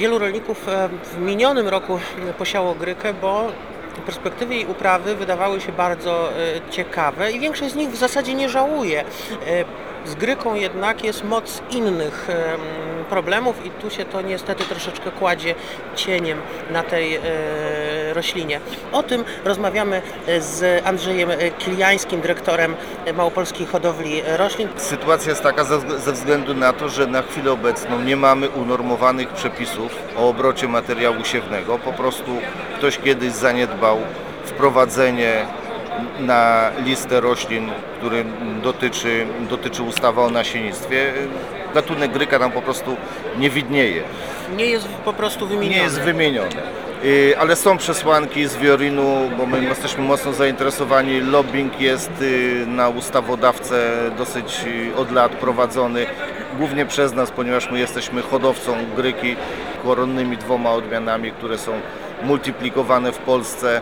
Wielu rolników w minionym roku posiało grykę, bo perspektywy jej uprawy wydawały się bardzo e, ciekawe i większość z nich w zasadzie nie żałuje. E, Z gryką jednak jest moc innych problemów i tu się to niestety troszeczkę kładzie cieniem na tej e, roślinie. O tym rozmawiamy z Andrzejem Kiliańskim, dyrektorem Małopolskiej Hodowli Roślin. Sytuacja jest taka ze względu na to, że na chwilę obecną nie mamy unormowanych przepisów o obrocie materiału siewnego. Po prostu ktoś kiedyś zaniedbał wprowadzenie na listę roślin, który dotyczy, dotyczy ustawy o nasiennictwie. Gatunek gryka nam po prostu nie widnieje. Nie jest po prostu wymieniony. nie jest wymienione. Y, Ale są przesłanki z Wiorinu, bo my jesteśmy mocno zainteresowani. Lobbying jest y, na ustawodawcę dosyć y, od lat prowadzony, głównie przez nas, ponieważ my jesteśmy hodowcą gryki koronnymi dwoma odmianami, które są multiplikowane w Polsce.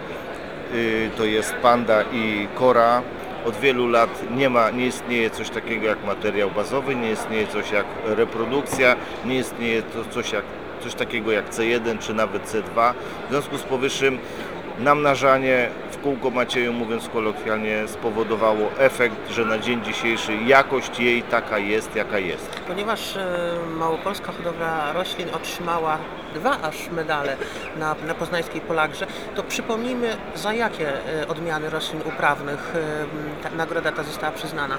Y, To jest panda i kora. Od wielu lat nie ma, nie istnieje coś takiego jak materiał bazowy, nie istnieje coś jak reprodukcja, nie istnieje to coś, jak, coś takiego jak C1 czy nawet C2. W związku z powyższym namnażanie kółko Macieju, mówiąc kolokwialnie, spowodowało efekt, że na dzień dzisiejszy jakość jej taka jest, jaka jest. Ponieważ e, Małopolska Hodowla Roślin otrzymała dwa aż medale na, na poznańskiej Polagrze, to przypomnijmy za jakie e, odmiany roślin uprawnych e, nagroda ta została przyznana.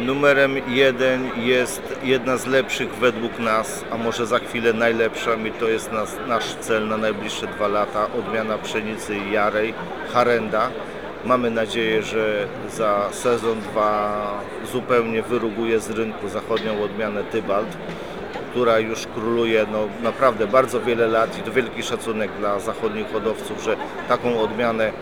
Numerem jeden jest jedna z lepszych według nas, a może za chwilę najlepsza i to jest nas, nasz cel na najbliższe dwa lata, odmiana pszenicy jarej, harenda. Mamy nadzieję, że za sezon dwa zupełnie wyruguje z rynku zachodnią odmianę Tybalt, która już króluje no, naprawdę bardzo wiele lat i to wielki szacunek dla zachodnich hodowców, że taką odmianę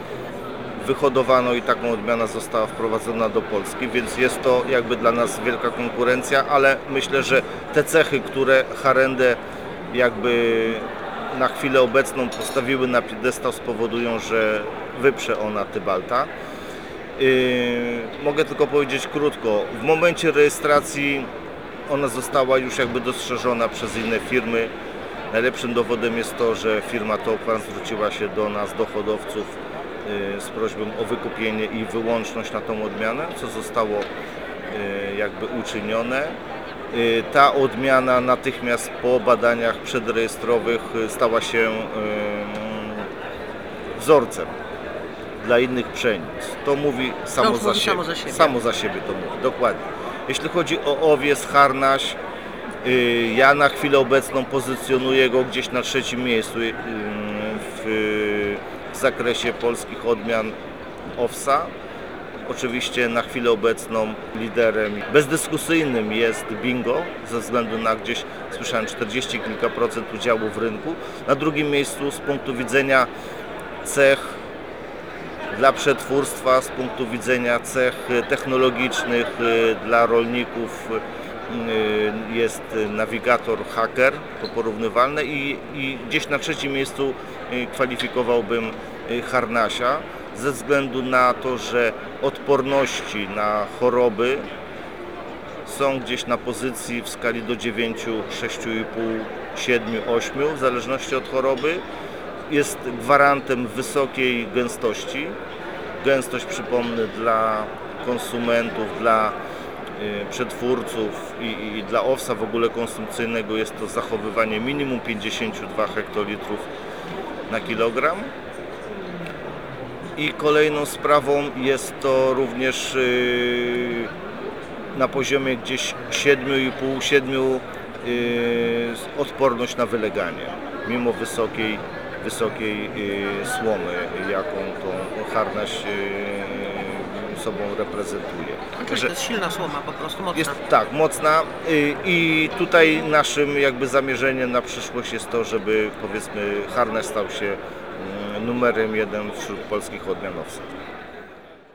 wyhodowano i taką odmiana została wprowadzona do Polski, więc jest to jakby dla nas wielka konkurencja, ale myślę, że te cechy, które Harendę jakby na chwilę obecną postawiły na piedestał spowodują, że wyprze ona Tybalta. Yy, mogę tylko powiedzieć krótko, w momencie rejestracji ona została już jakby dostrzeżona przez inne firmy. Najlepszym dowodem jest to, że firma Toplan zwróciła się do nas, do hodowców z prośbą o wykupienie i wyłączność na tą odmianę, co zostało y, jakby uczynione. Y, Ta odmiana natychmiast po badaniach przedrejestrowych y, stała się y, wzorcem dla innych pszenic. To mówi samo, już za, mówi siebie. samo za siebie. Samo za siebie to mówi, dokładnie. Jeśli chodzi o owiec, harnaś, y, ja na chwilę obecną pozycjonuję go gdzieś na trzecim miejscu y, w, w zakresie polskich odmian owsa. Oczywiście na chwilę obecną liderem bezdyskusyjnym jest bingo, ze względu na gdzieś słyszałem 40 kilka procent udziału w rynku. Na drugim miejscu z punktu widzenia cech dla przetwórstwa, z punktu widzenia cech technologicznych y, dla rolników y, jest nawigator hacker, to porównywalne i, i gdzieś na trzecim miejscu y, kwalifikowałbym y, harnasia ze względu na to, że odporności na choroby są gdzieś na pozycji w skali do 9, 6,5, 7, 8 w zależności od choroby. Jest gwarantem wysokiej gęstości. Gęstość, przypomnę, dla konsumentów, dla y, przetwórców i, i dla owsa w ogóle konsumpcyjnego jest to zachowywanie minimum 52 hektolitrów na kilogram. I kolejną sprawą jest to również y, na poziomie gdzieś 7,5-7 y, odporność na wyleganie, mimo wysokiej, wysokiej y, słomy, jaką tą harnaś sobą reprezentuje. To jest silna słoma po prostu, mocna. Jest tak, mocna y, i tutaj naszym jakby zamierzeniem na przyszłość jest to, żeby powiedzmy harnaś stał się mm, numerem jeden wśród polskich odmianowców.